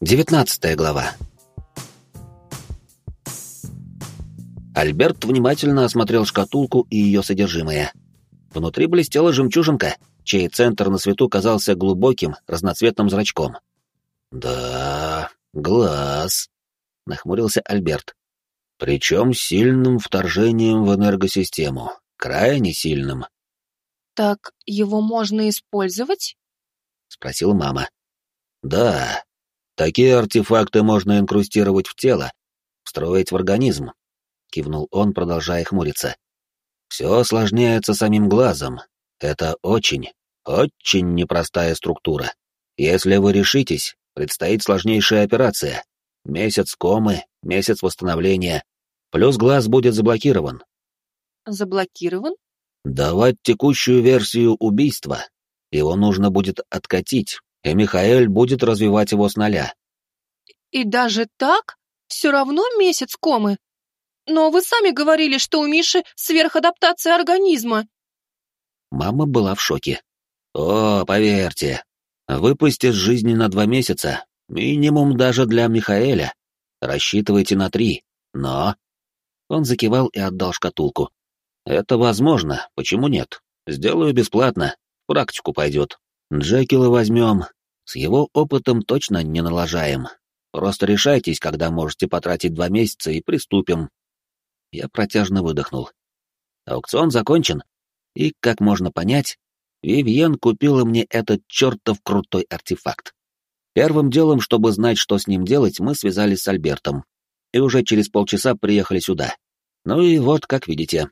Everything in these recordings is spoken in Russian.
Девятнадцатая глава. Альберт внимательно осмотрел шкатулку и ее содержимое. Внутри блестела жемчужинка, чей центр на свету казался глубоким, разноцветным зрачком. «Да, глаз», — нахмурился Альберт. «Причем сильным вторжением в энергосистему, крайне сильным». «Так его можно использовать?» — спросила мама. «Да, такие артефакты можно инкрустировать в тело, встроить в организм», — кивнул он, продолжая хмуриться. «Все осложняется самим глазом. Это очень, очень непростая структура. Если вы решитесь, предстоит сложнейшая операция. Месяц комы, месяц восстановления. Плюс глаз будет заблокирован». «Заблокирован?» «Давать текущую версию убийства. Его нужно будет откатить, и Михаэль будет развивать его с нуля. И даже так? Все равно месяц комы? Но вы сами говорили, что у Миши сверхадаптация организма. Мама была в шоке. О, поверьте, выпасть из жизни на два месяца, минимум даже для Михаэля. Рассчитывайте на три, но... Он закивал и отдал шкатулку. Это возможно, почему нет? Сделаю бесплатно, практику пойдет. Джекила возьмем. С его опытом точно не налажаем. Просто решайтесь, когда можете потратить два месяца, и приступим. Я протяжно выдохнул. Аукцион закончен, и, как можно понять, Вивьен купила мне этот чертов крутой артефакт. Первым делом, чтобы знать, что с ним делать, мы связались с Альбертом, и уже через полчаса приехали сюда. Ну и вот, как видите,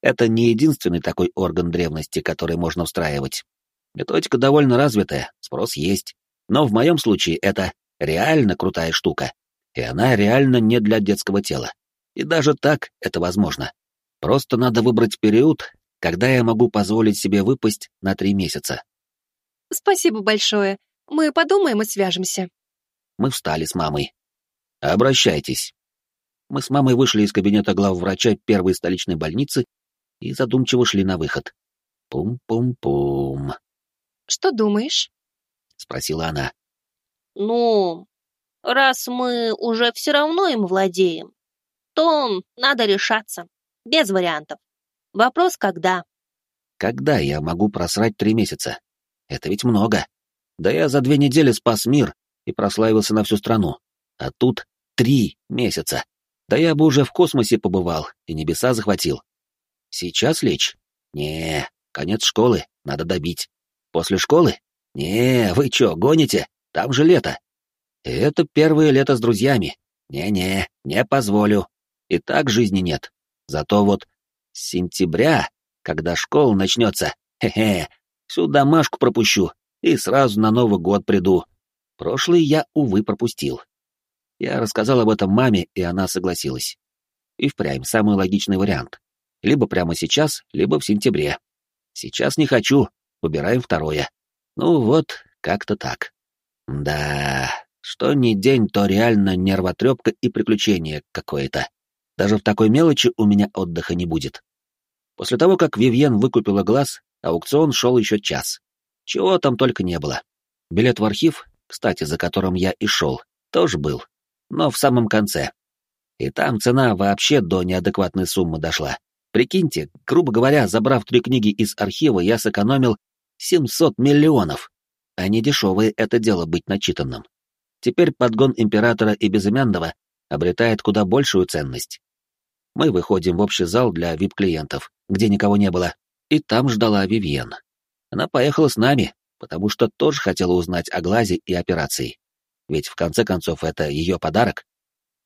это не единственный такой орган древности, который можно встраивать. Методика довольно развитая, спрос есть. Но в моем случае это реально крутая штука. И она реально не для детского тела. И даже так это возможно. Просто надо выбрать период, когда я могу позволить себе выпасть на три месяца. Спасибо большое. Мы подумаем и свяжемся. Мы встали с мамой. Обращайтесь. Мы с мамой вышли из кабинета главврача первой столичной больницы и задумчиво шли на выход. Пум-пум-пум. «Что думаешь?» — спросила она. «Ну, раз мы уже все равно им владеем, то надо решаться. Без вариантов. Вопрос когда?» «Когда я могу просрать три месяца? Это ведь много. Да я за две недели спас мир и прославился на всю страну. А тут три месяца. Да я бы уже в космосе побывал и небеса захватил. Сейчас лечь? Не, конец школы, надо добить. После школы? Не, вы чё, гоните? Там же лето. Это первое лето с друзьями. Не-не, не позволю. И так жизни нет. Зато вот с сентября, когда школа начнется, хе-хе, всю домашку пропущу и сразу на Новый год приду. Прошлый я, увы, пропустил. Я рассказал об этом маме, и она согласилась. И впрямь самый логичный вариант. Либо прямо сейчас, либо в сентябре. Сейчас не хочу, выбираем второе. Ну вот, как-то так. Да, что ни день, то реально нервотрепка и приключение какое-то. Даже в такой мелочи у меня отдыха не будет. После того, как Вивьен выкупила глаз, аукцион шел еще час. Чего там только не было. Билет в архив, кстати, за которым я и шел, тоже был. Но в самом конце. И там цена вообще до неадекватной суммы дошла. Прикиньте, грубо говоря, забрав три книги из архива, я сэкономил 700 миллионов. А не дешевое это дело быть начитанным. Теперь подгон императора и безымянного обретает куда большую ценность. Мы выходим в общий зал для вип-клиентов, где никого не было, и там ждала Вивьен. Она поехала с нами, потому что тоже хотела узнать о глазе и операции. Ведь в конце концов это ее подарок.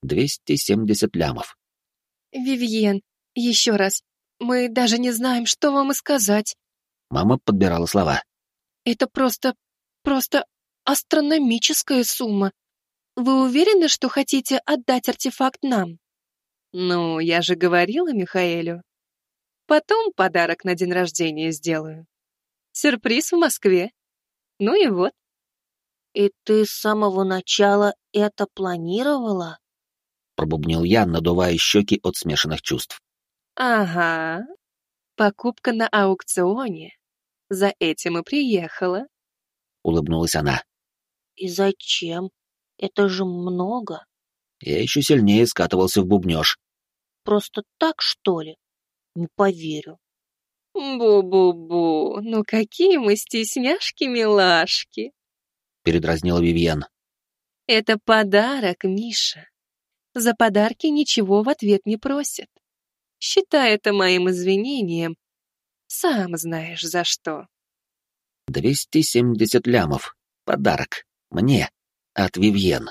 270 лямов. Вивьен, еще раз. Мы даже не знаем, что вам и сказать. Мама подбирала слова. Это просто... просто астрономическая сумма. Вы уверены, что хотите отдать артефакт нам? Ну, я же говорила Михаэлю. Потом подарок на день рождения сделаю. Сюрприз в Москве. Ну и вот. И ты с самого начала это планировала? Пробубнил я, надувая щеки от смешанных чувств. Ага. Покупка на аукционе. За этим и приехала. Улыбнулась она. И зачем? Это же много. Я еще сильнее скатывался в бубнеж. Просто так, что ли? Не поверю. Бу-бу-бу, ну какие мы стесняшки-милашки. Передразнила Вивьен. Это подарок, Миша. За подарки ничего в ответ не просят. Считай это моим извинением. Сам знаешь за что. 270 лямов. Подарок. Мне. От Вивьен.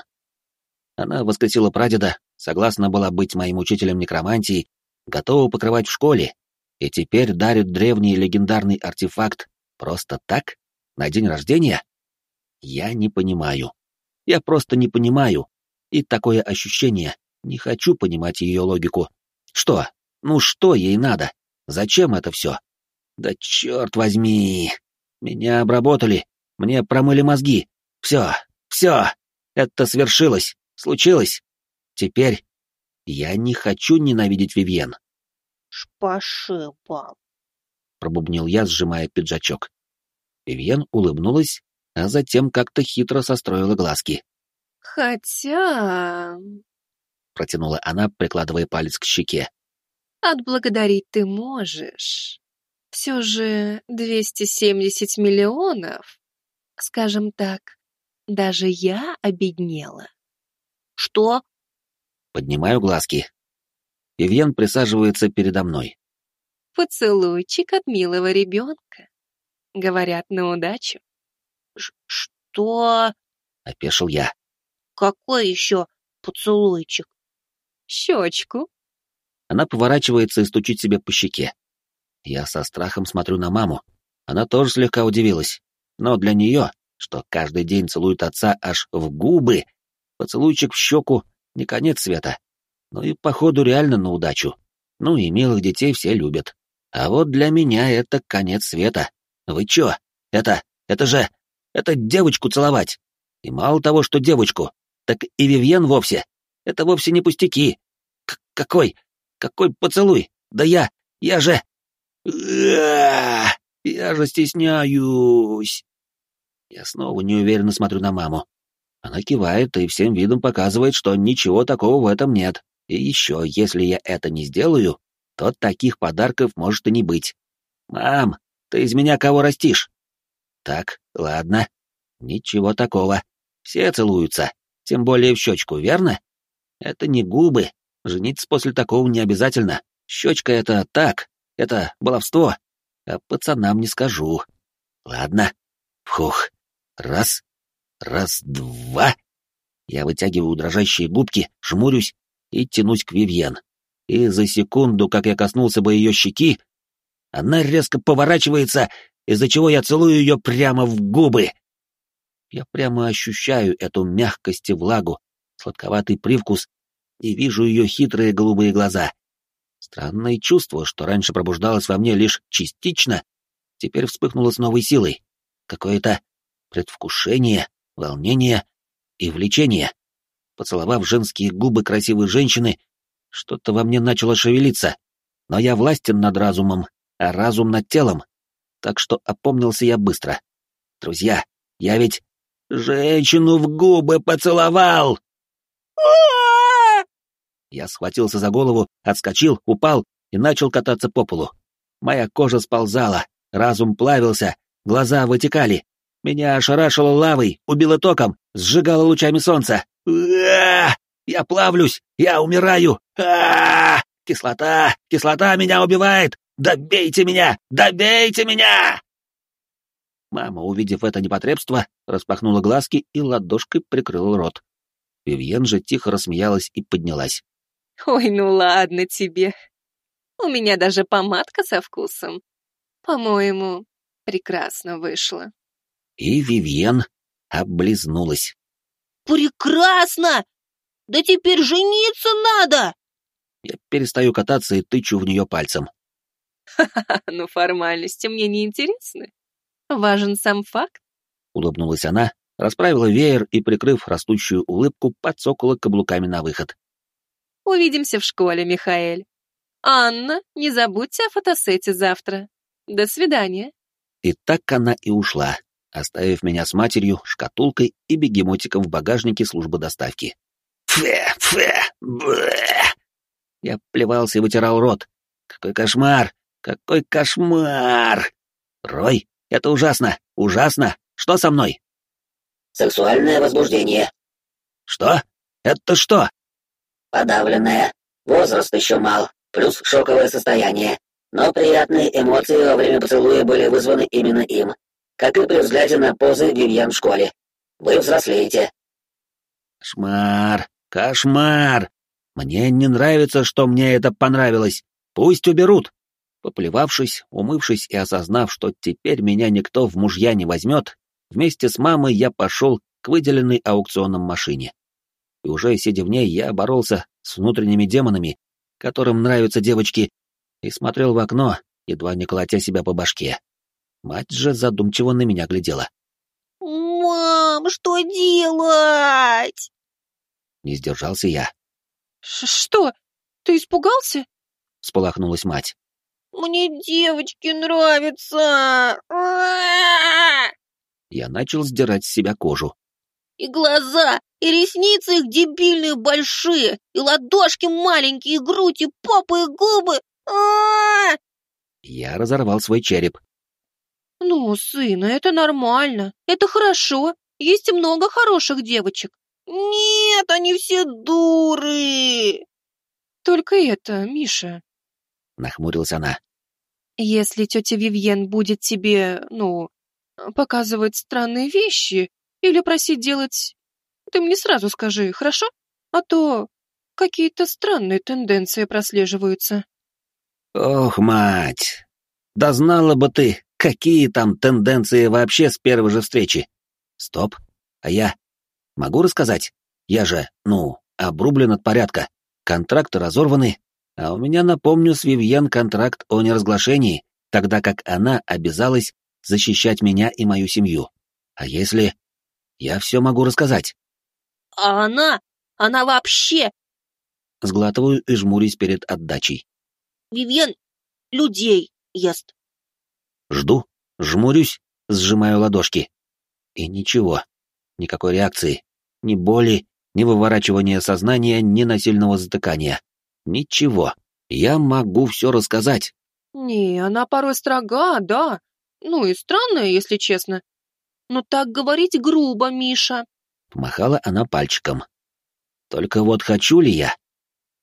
Она воскресила прадеда, согласна была быть моим учителем некромантии, готова покрывать в школе, и теперь дарит древний легендарный артефакт просто так? На день рождения? Я не понимаю. Я просто не понимаю. И такое ощущение, не хочу понимать ее логику. Что? Ну что ей надо? Зачем это все? Да черт возьми! Меня обработали, мне промыли мозги. Все, все, это свершилось, случилось. Теперь я не хочу ненавидеть Вивьен. Спасибо. Пробубнил я, сжимая пиджачок. Вивьен улыбнулась, а затем как-то хитро состроила глазки. Хотя... Протянула она, прикладывая палец к щеке. Отблагодарить ты можешь. Все же 270 миллионов, скажем так, даже я обеднела. Что? Поднимаю глазки. Вивьен присаживается передо мной. Поцелуйчик от милого ребенка. Говорят, на удачу. Ш что? Опешил я. Какой еще поцелуйчик? Щечку. Она поворачивается и стучит себе по щеке. Я со страхом смотрю на маму. Она тоже слегка удивилась. Но для нее, что каждый день целует отца аж в губы, поцелуйчик в щеку — не конец света. Ну и, походу, реально на удачу. Ну и милых детей все любят. А вот для меня это конец света. Вы чё? Это... это же... это девочку целовать. И мало того, что девочку, так и Вивьен вовсе. Это вовсе не пустяки. К какой? Какой поцелуй? Да я... я же... Я же стесняюсь. Я снова неуверенно смотрю на маму. Она кивает и всем видом показывает, что ничего такого в этом нет. И еще, если я это не сделаю, то таких подарков может и не быть. Мам, ты из меня кого растишь? Так, ладно. Ничего такого. Все целуются, тем более в щечку, верно? Это не губы. Жениться после такого не обязательно. Щечка — это так, это баловство. А пацанам не скажу. Ладно. Фух. Раз. Раз, два. Я вытягиваю дрожащие губки, жмурюсь и тянусь к Вивьен. И за секунду, как я коснулся бы ее щеки, она резко поворачивается, из-за чего я целую ее прямо в губы. Я прямо ощущаю эту мягкость и влагу, сладковатый привкус, и вижу ее хитрые голубые глаза. Странное чувство, что раньше пробуждалось во мне лишь частично, теперь вспыхнуло с новой силой. Какое-то предвкушение, волнение и влечение. Поцеловав женские губы красивой женщины, что-то во мне начало шевелиться. Но я властен над разумом, а разум над телом. Так что опомнился я быстро. Друзья, я ведь женщину в губы поцеловал! Я схватился за голову, отскочил, упал и начал кататься по полу. Моя кожа сползала, разум плавился, глаза вытекали. Меня ошарашило лавой, убило током, сжигало лучами солнца. Я плавлюсь, я умираю. Кислота, кислота меня убивает. Добейте меня, добейте меня! Мама, увидев это непотребство, распахнула глазки и ладошкой прикрыла рот. Вивьен же тихо рассмеялась и поднялась. Ой, ну ладно тебе. У меня даже помадка со вкусом. По-моему, прекрасно вышло. И Вивьен облизнулась. Прекрасно! Да теперь жениться надо! Я перестаю кататься и тычу в нее пальцем. Ха-ха, ну формальности мне не интересны. Важен сам факт. Улыбнулась она, расправила веер и, прикрыв растущую улыбку, подсокала каблуками на выход. Увидимся в школе, Михаэль. Анна, не забудьте о фотосете завтра. До свидания. И так она и ушла, оставив меня с матерью, шкатулкой и бегемотиком в багажнике службы доставки. Фе, фе, бэ. Я плевался и вытирал рот. Какой кошмар! Какой кошмар! Рой, это ужасно! Ужасно! Что со мной? Сексуальное возбуждение. Что? Это что? Подавленное. Возраст еще мал, плюс шоковое состояние. Но приятные эмоции во время поцелуя были вызваны именно им, как и при взгляде на позы Вивьен в школе. Вы взрослеете. Кошмар, кошмар. Мне не нравится, что мне это понравилось. Пусть уберут. Поплевавшись, умывшись и осознав, что теперь меня никто в мужья не возьмет, вместе с мамой я пошел к выделенной аукционом машине. И уже сидя в ней, я боролся с внутренними демонами, которым нравятся девочки, и смотрел в окно, едва не колотя себя по башке. Мать же задумчиво на меня глядела. «Мам, что делать?» Не сдержался я. «Что? Ты испугался?» — сполохнулась мать. «Мне девочки нравятся!» Я начал сдирать с себя кожу. «И глаза, и ресницы их дебильные большие, и ладошки маленькие, и грудь, и попы, и губы! а Я разорвал свой череп. «Ну, сына, это нормально, это хорошо, есть много хороших девочек». «Нет, они все дуры!» «Только это, Миша...» — нахмурилась она. «Если тетя Вивьен будет тебе, ну, показывать странные вещи или просить делать... Ты мне сразу скажи, хорошо? А то какие-то странные тенденции прослеживаются». «Ох, мать! Да знала бы ты, какие там тенденции вообще с первой же встречи! Стоп, а я Могу рассказать? Я же, ну, обрублен от порядка. Контракты разорваны, а у меня, напомню, с Вивьен контракт о неразглашении, тогда как она обязалась защищать меня и мою семью. А если... Я все могу рассказать. А она? Она вообще... Сглатываю и жмурюсь перед отдачей. Вивьен людей ест. Жду, жмурюсь, сжимаю ладошки. И ничего, никакой реакции. Ни боли, ни выворачивания сознания, ни насильного затыкания. Ничего. Я могу все рассказать. Не, она порой строга, да. Ну и странная, если честно. Но так говорить грубо, Миша. Махала она пальчиком. Только вот хочу ли я?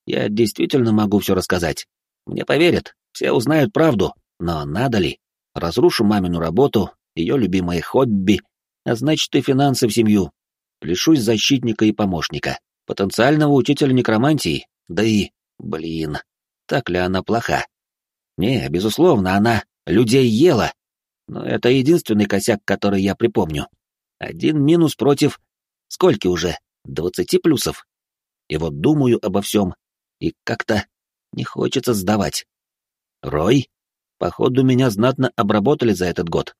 Я действительно могу все рассказать. Мне поверят, все узнают правду, но надо ли? Разрушу мамину работу, ее любимое хобби, а значит и финансы в семью, лишусь защитника и помощника, потенциального учителя некромантии, да и, блин, так ли она плоха? Не, безусловно, она людей ела, но это единственный косяк, который я припомню. Один минус против... Сколько уже? Двадцати плюсов. И вот думаю обо всем, и как-то не хочется сдавать. Рой, походу, меня знатно обработали за этот год.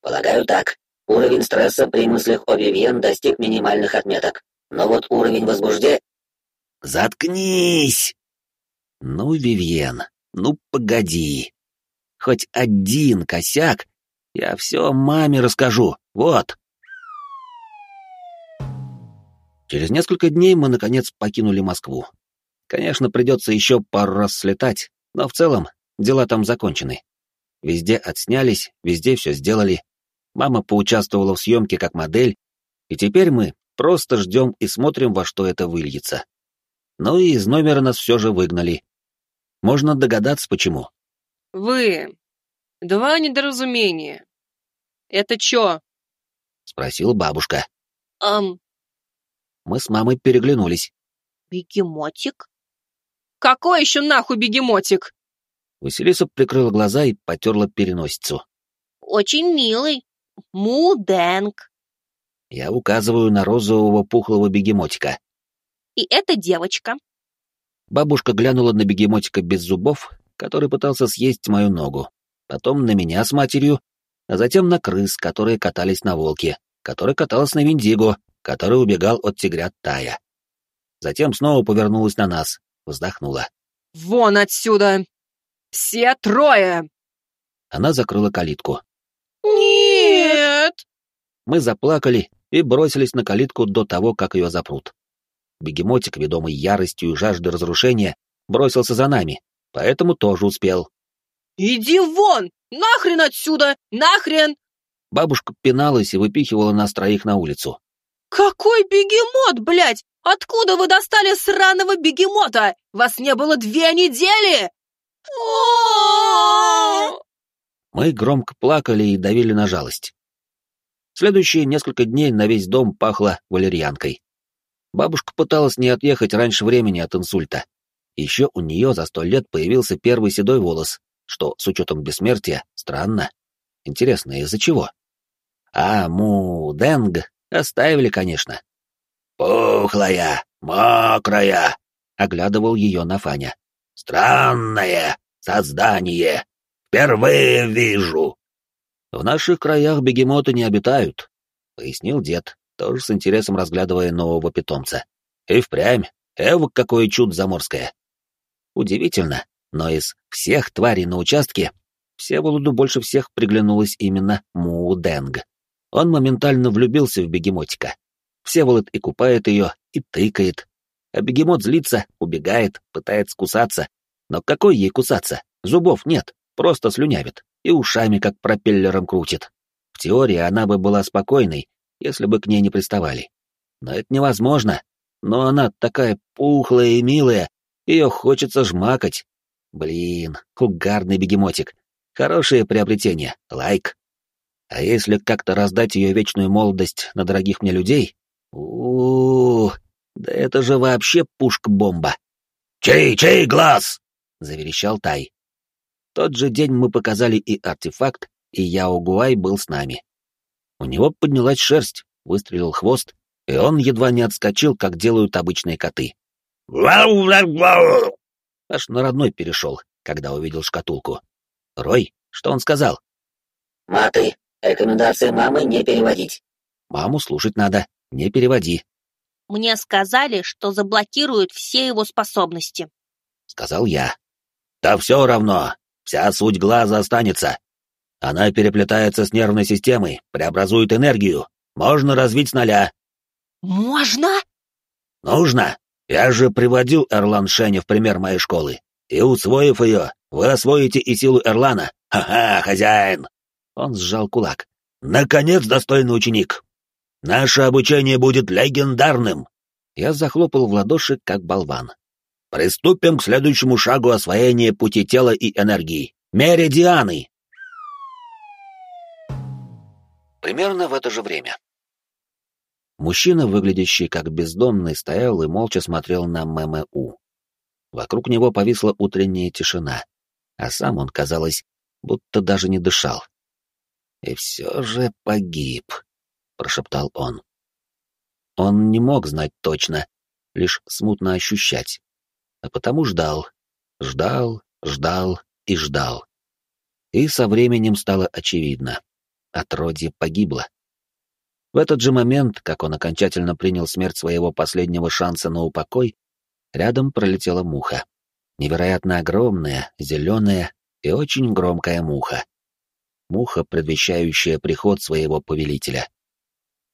Полагаю, так. Уровень стресса при мыслях о Вивьен достиг минимальных отметок. Но вот уровень возбуждения... Заткнись! Ну, Вивьен, ну погоди. Хоть один косяк, я все маме расскажу, вот. Через несколько дней мы, наконец, покинули Москву. Конечно, придется еще пару раз слетать, но в целом дела там закончены. Везде отснялись, везде все сделали, Мама поучаствовала в съемке как модель, и теперь мы просто ждем и смотрим, во что это выльется. Ну и из номера нас все же выгнали. Можно догадаться, почему. «Вы... Два недоразумения. Это чё?» — спросила бабушка. Ам, Мы с мамой переглянулись. бегемотик? «Какой еще нахуй бегемотик?» Василиса прикрыла глаза и потерла переносицу. Очень милый. Муденг. Я указываю на розового пухлого бегемотика. И эта девочка. Бабушка глянула на бегемотика без зубов, который пытался съесть мою ногу, потом на меня с матерью, а затем на крыс, которые катались на волке, который катался на Виндиго, который убегал от тигрят Тая. Затем снова повернулась на нас, вздохнула. «Вон отсюда! Все трое!» Она закрыла калитку. «Нет!» мы заплакали и бросились на калитку до того, как ее запрут. Бегемотик, ведомый яростью и жаждой разрушения, бросился за нами, поэтому тоже успел. «Иди вон! Нахрен отсюда! Нахрен!» Бабушка пиналась и выпихивала нас троих на улицу. «Какой бегемот, блядь! Откуда вы достали сраного бегемота? Вас не было две недели!» Мы громко плакали и давили на жалость. Следующие несколько дней на весь дом пахло валерьянкой. Бабушка пыталась не отъехать раньше времени от инсульта. Еще у нее за сто лет появился первый седой волос, что, с учетом бессмертия, странно. Интересно, из-за чего? А му Денг оставили, конечно. «Пухлая, мокрая», — оглядывал ее на Фаня. «Странное создание. Впервые вижу». «В наших краях бегемоты не обитают», — пояснил дед, тоже с интересом разглядывая нового питомца. «И впрямь, эвок какое чудо заморское». Удивительно, но из всех тварей на участке Всеволоду больше всех приглянулась именно Мууденг. Он моментально влюбился в бегемотика. Всеволод и купает ее, и тыкает. А бегемот злится, убегает, пытается кусаться. Но какой ей кусаться? Зубов нет, просто слюнявит. И ушами как пропеллером крутит. В теории она бы была спокойной, если бы к ней не приставали. Но это невозможно. Но она такая пухлая и милая, ее хочется жмакать. Блин, угарный бегемотик. Хорошее приобретение, лайк. А если как-то раздать ее вечную молодость на дорогих мне людей? у, да это же вообще пушка-бомба. «Чей, чей глаз?» — заверещал Тай. Тот же день мы показали и артефакт, и Яо Гуай был с нами. У него поднялась шерсть, выстрелил хвост, и он едва не отскочил, как делают обычные коты. «Вау-вау-вау!» Аж на родной перешел, когда увидел шкатулку. «Рой, что он сказал?» «Маты, Рекомендация мамы не переводить. Маму слушать надо, не переводи. Мне сказали, что заблокируют все его способности. Сказал я. Да все равно, вся суть глаза останется. Она переплетается с нервной системой, преобразует энергию. Можно развить с нуля. Можно? Нужно. Я же приводил Эрлан Шеня в пример моей школы. И, усвоив ее, вы освоите и силу Эрлана. Ха-ха, хозяин. Он сжал кулак. «Наконец, достойный ученик! Наше обучение будет легендарным!» Я захлопал в ладоши, как болван. «Приступим к следующему шагу освоения пути тела и энергии. Меридианы!» Примерно в это же время. Мужчина, выглядящий как бездомный, стоял и молча смотрел на ММУ. Вокруг него повисла утренняя тишина, а сам он, казалось, будто даже не дышал. И все же погиб, прошептал он. Он не мог знать точно, лишь смутно ощущать. А потому ждал, ждал, ждал и ждал. И со временем стало очевидно. Отродье погибло. В этот же момент, как он окончательно принял смерть своего последнего шанса на упокой, рядом пролетела муха. Невероятно огромная, зеленая и очень громкая муха муха, предвещающая приход своего повелителя.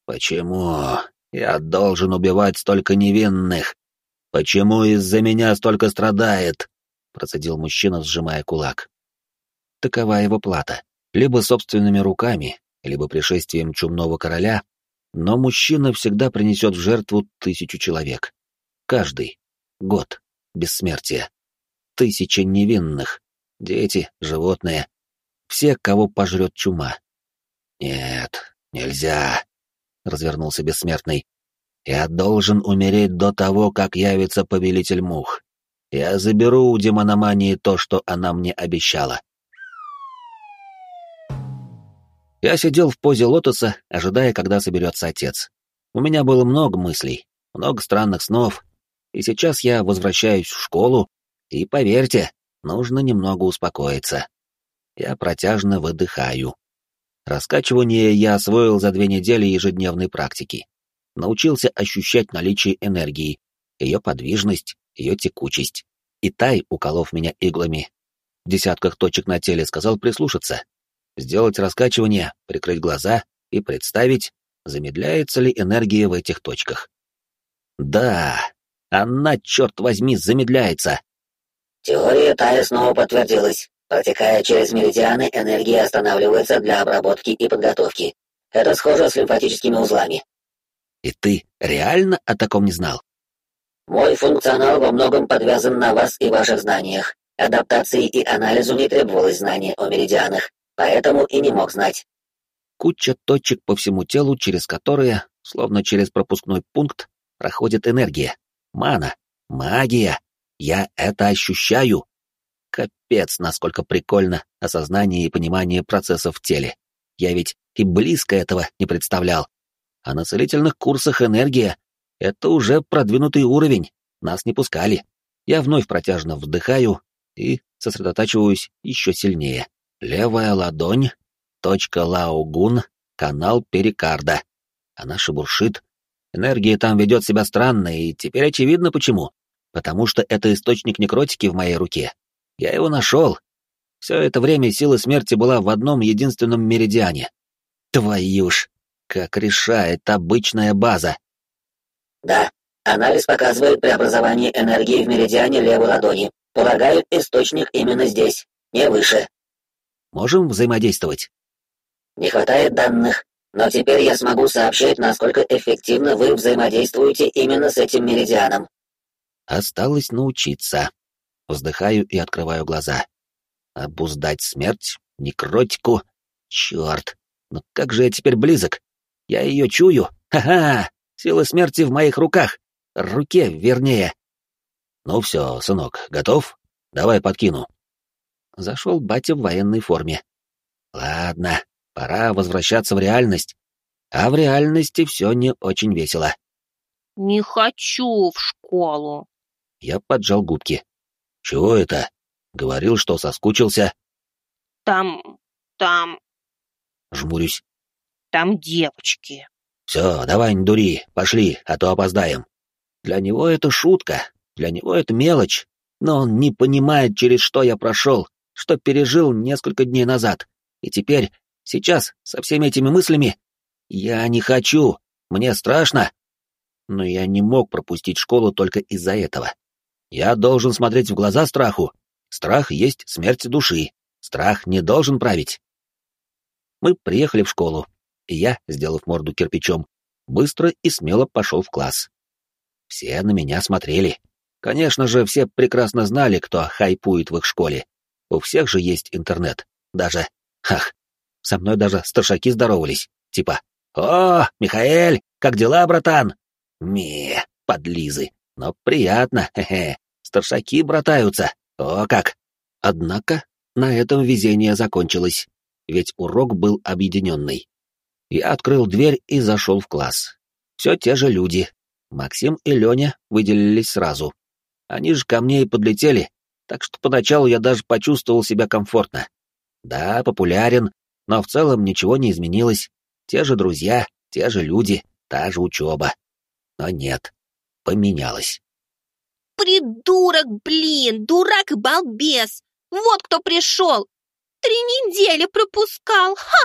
«Почему я должен убивать столько невинных? Почему из-за меня столько страдает?» — процедил мужчина, сжимая кулак. Такова его плата. Либо собственными руками, либо пришествием чумного короля, но мужчина всегда принесет в жертву тысячу человек. Каждый. Год. Бессмертие. Тысяча невинных. Дети, животные, все, кого пожрет чума. «Нет, нельзя», — развернулся бессмертный. «Я должен умереть до того, как явится повелитель мух. Я заберу у демономании то, что она мне обещала». Я сидел в позе лотоса, ожидая, когда соберется отец. У меня было много мыслей, много странных снов, и сейчас я возвращаюсь в школу, и, поверьте, нужно немного успокоиться я протяжно выдыхаю. Раскачивание я освоил за две недели ежедневной практики. Научился ощущать наличие энергии, ее подвижность, ее текучесть. И Тай, уколов меня иглами, в десятках точек на теле, сказал прислушаться, сделать раскачивание, прикрыть глаза и представить, замедляется ли энергия в этих точках. Да, она, черт возьми, замедляется. Теория Тая снова подтвердилась. Протекая через меридианы, энергия останавливается для обработки и подготовки. Это схоже с лимфатическими узлами. И ты реально о таком не знал? Мой функционал во многом подвязан на вас и ваших знаниях. Адаптации и анализу не требовалось знания о меридианах, поэтому и не мог знать. Куча точек по всему телу, через которые, словно через пропускной пункт, проходит энергия. Мана. Магия. Я это ощущаю. Капец, насколько прикольно осознание и понимание процессов в теле. Я ведь и близко этого не представлял. А на целительных курсах энергия — это уже продвинутый уровень, нас не пускали. Я вновь протяжно вдыхаю и сосредотачиваюсь еще сильнее. Левая ладонь, точка Лаугун, канал перикарда. Она шебуршит. Энергия там ведет себя странно, и теперь очевидно почему. Потому что это источник некротики в моей руке. Я его нашел. Все это время сила смерти была в одном единственном меридиане. Твою ж, как решает обычная база. Да, анализ показывает преобразование энергии в меридиане левой ладони. Полагаю, источник именно здесь, не выше. Можем взаимодействовать? Не хватает данных, но теперь я смогу сообщать, насколько эффективно вы взаимодействуете именно с этим меридианом. Осталось научиться. Вздыхаю и открываю глаза. Обуздать смерть, некротику. Черт, ну как же я теперь близок? Я ее чую. Ха-ха! Сила смерти в моих руках. Руке, вернее. Ну все, сынок, готов? Давай подкину. Зашел батя в военной форме. Ладно, пора возвращаться в реальность. А в реальности все не очень весело. Не хочу в школу. Я поджал губки. Чего это? Говорил, что соскучился. Там... там... Жмурюсь. Там девочки. Все, давай не дури, пошли, а то опоздаем. Для него это шутка, для него это мелочь, но он не понимает, через что я прошел, что пережил несколько дней назад. И теперь, сейчас, со всеми этими мыслями, я не хочу, мне страшно. Но я не мог пропустить школу только из-за этого. Я должен смотреть в глаза страху. Страх есть смерть души. Страх не должен править. Мы приехали в школу, и я, сделав морду кирпичом, быстро и смело пошел в класс. Все на меня смотрели. Конечно же, все прекрасно знали, кто хайпует в их школе. У всех же есть интернет. Даже... Ах, со мной даже старшаки здоровались. Типа «О, Михаэль, как дела, братан?» «Ме, подлизы. Но приятно, хе-хе. Старшаки братаются. О как!» Однако на этом везение закончилось ведь урок был объединенный. Я открыл дверь и зашел в класс. Все те же люди. Максим и Леня выделились сразу. Они же ко мне и подлетели, так что поначалу я даже почувствовал себя комфортно. Да, популярен, но в целом ничего не изменилось. Те же друзья, те же люди, та же учеба. Но нет, поменялось. «Придурок, блин! Дурак и балбес! Вот кто пришел! Три недели пропускал! Ха!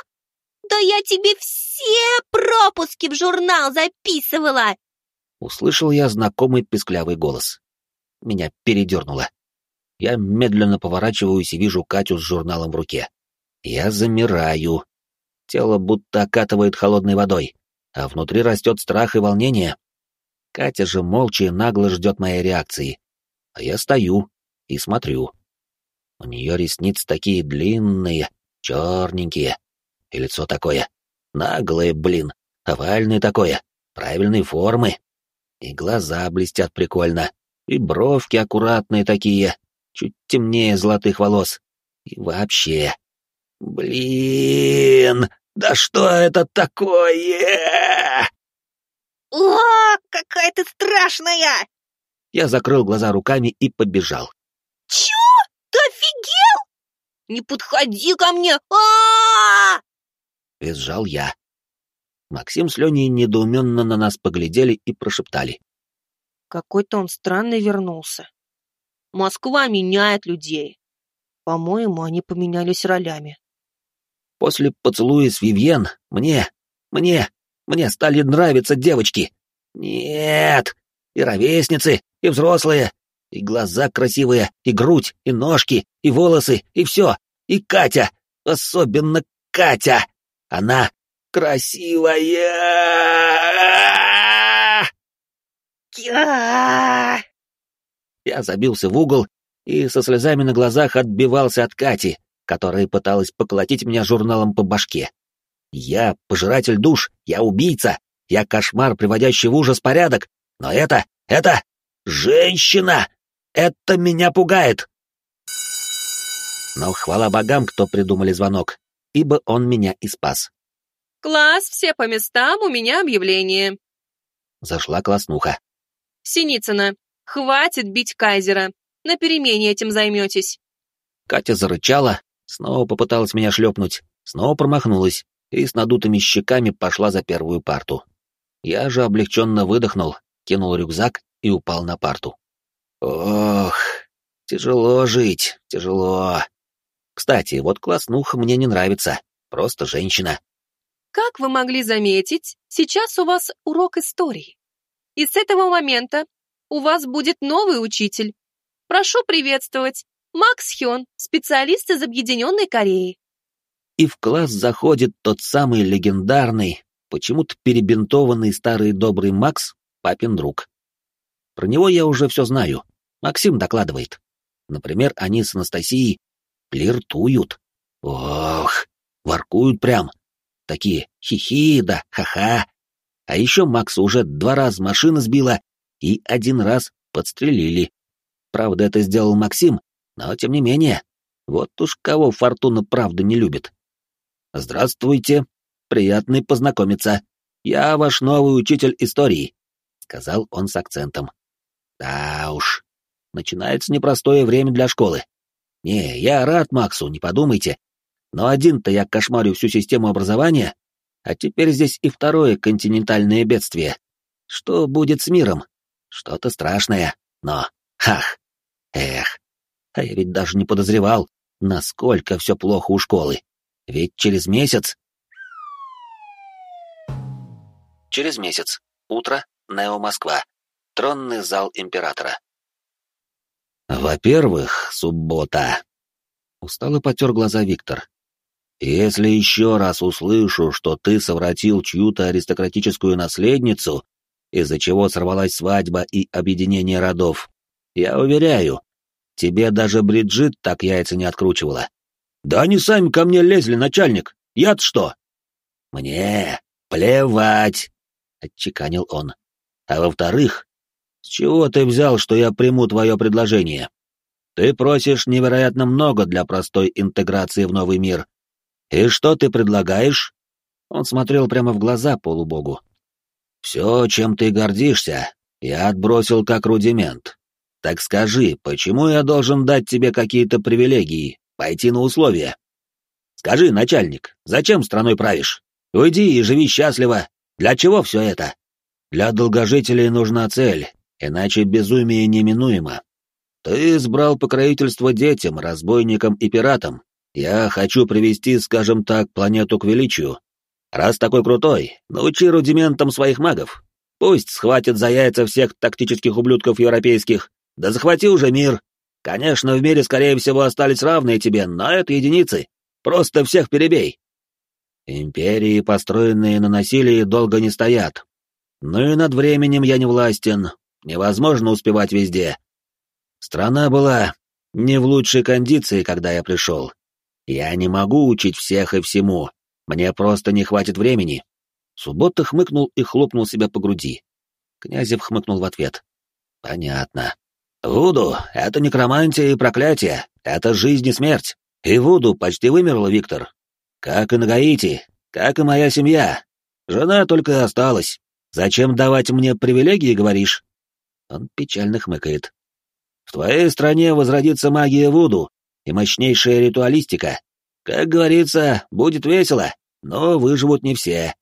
Да я тебе все пропуски в журнал записывала!» Услышал я знакомый песклявый голос. Меня передернуло. Я медленно поворачиваюсь и вижу Катю с журналом в руке. Я замираю. Тело будто окатывает холодной водой, а внутри растет страх и волнение. Катя же молча и нагло ждет моей реакции. А я стою и смотрю. У нее ресницы такие длинные, черненькие, и лицо такое. Наглое, блин, овальное такое, правильной формы. И глаза блестят прикольно, и бровки аккуратные такие, чуть темнее золотых волос. И вообще... Блин, да что это такое? О, какая ты страшная! Я закрыл глаза руками и побежал. Чё? Ты офигел? Не подходи ко мне! а Визжал я. Максим с Леней недоуменно на нас поглядели и прошептали. Какой-то он странный вернулся. Москва меняет людей. По-моему, они поменялись ролями. После поцелуя с Вивьен мне, мне, Мне стали нравиться девочки. Нет, и ровесницы, и взрослые, и глаза красивые, и грудь, и ножки, и волосы, и все. И Катя, особенно Катя. Она красивая. Я забился в угол и со слезами на глазах отбивался от Кати, которая пыталась поколотить меня журналом по башке. Я пожиратель душ, я убийца, я кошмар, приводящий в ужас порядок, но это, это... женщина! Это меня пугает! Но хвала богам, кто придумали звонок, ибо он меня и спас. «Класс, все по местам, у меня объявление». Зашла класснуха. «Синицына, хватит бить Кайзера. На перемене этим займетесь». Катя зарычала, снова попыталась меня шлепнуть, снова промахнулась и с надутыми щеками пошла за первую парту. Я же облегченно выдохнул, кинул рюкзак и упал на парту. Ох, тяжело жить, тяжело. Кстати, вот класснуха мне не нравится, просто женщина. Как вы могли заметить, сейчас у вас урок истории. И с этого момента у вас будет новый учитель. Прошу приветствовать, Макс Хён, специалист из Объединенной Кореи. И в класс заходит тот самый легендарный, почему-то перебинтованный старый добрый Макс, папин друг. Про него я уже все знаю. Максим докладывает. Например, они с Анастасией флиртуют. Ох, воркуют прям. Такие хихи да ха-ха. А еще Макса уже два раза машина сбила и один раз подстрелили. Правда, это сделал Максим, но тем не менее. Вот уж кого Фортуна правда не любит. «Здравствуйте. Приятно познакомиться. Я ваш новый учитель истории», — сказал он с акцентом. «Да уж, начинается непростое время для школы. Не, я рад Максу, не подумайте. Но один-то я кошмарю всю систему образования, а теперь здесь и второе континентальное бедствие. Что будет с миром? Что-то страшное, но... Ах! Эх! А я ведь даже не подозревал, насколько все плохо у школы. Ведь через месяц... Через месяц. Утро. Нео Москва. Тронный зал императора. Во-первых, суббота. Устало потер глаза Виктор. Если еще раз услышу, что ты совратил чью-то аристократическую наследницу, из-за чего сорвалась свадьба и объединение родов, я уверяю, тебе даже Бриджит так яйца не откручивала. Да они сами ко мне лезли, начальник. Я-то что? Мне плевать, отчеканил он. А во-вторых, с чего ты взял, что я приму твое предложение? Ты просишь невероятно много для простой интеграции в новый мир. И что ты предлагаешь? Он смотрел прямо в глаза полубогу. Все, чем ты гордишься, я отбросил как рудимент. Так скажи, почему я должен дать тебе какие-то привилегии, пойти на условия. Скажи, начальник, зачем страной правишь? Уйди и живи счастливо. Для чего все это? Для долгожителей нужна цель, иначе безумие неминуемо. Ты избрал покровительство детям, разбойникам и пиратам. Я хочу привести, скажем так, планету к величию. Раз такой крутой, научи рудиментам своих магов. Пусть схватят за яйца всех тактических ублюдков европейских, да захвати уже мир, Конечно, в мире, скорее всего, остались равные тебе, но это единицы. Просто всех перебей. Империи, построенные на насилии, долго не стоят. Ну и над временем я не властен. Невозможно успевать везде. Страна была не в лучшей кондиции, когда я пришел. Я не могу учить всех и всему. Мне просто не хватит времени. Суббота хмыкнул и хлопнул себя по груди. Князев хмыкнул в ответ. Понятно. Вуду — это некромантия и проклятие, это жизнь и смерть. И Вуду почти вымерла, Виктор. Как и на Гаити, как и моя семья. Жена только осталась. Зачем давать мне привилегии, говоришь? Он печально хмыкает. В твоей стране возродится магия Вуду и мощнейшая ритуалистика. Как говорится, будет весело, но выживут не все.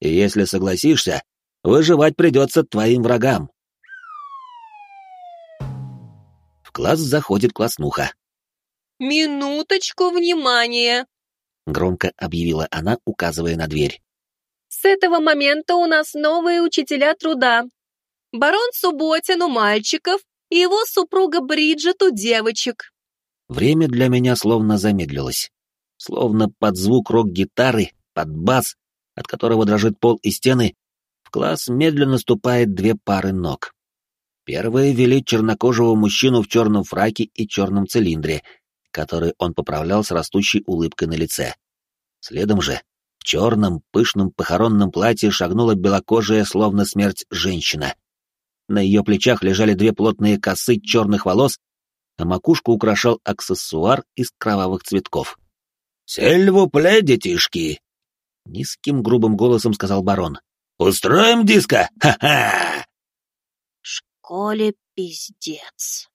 И если согласишься, выживать придется твоим врагам. класс заходит класснуха. «Минуточку внимания!» — громко объявила она, указывая на дверь. С этого момента у нас новые учителя труда. Барон Субботин у мальчиков и его супруга Бриджит у девочек. Время для меня словно замедлилось. Словно под звук рок-гитары, под бас, от которого дрожит пол и стены, в класс медленно ступает две пары ног. Первая велит чернокожего мужчину в черном фраке и черном цилиндре, который он поправлял с растущей улыбкой на лице. Следом же, в черном, пышном похоронном платье шагнула белокожая, словно смерть, женщина. На ее плечах лежали две плотные косы черных волос, а макушку украшал аксессуар из кровавых цветков. «Сельвупле, детишки!» — низким грубым голосом сказал барон. «Устроим диско? Ха-ха!» «Школе пиздец»,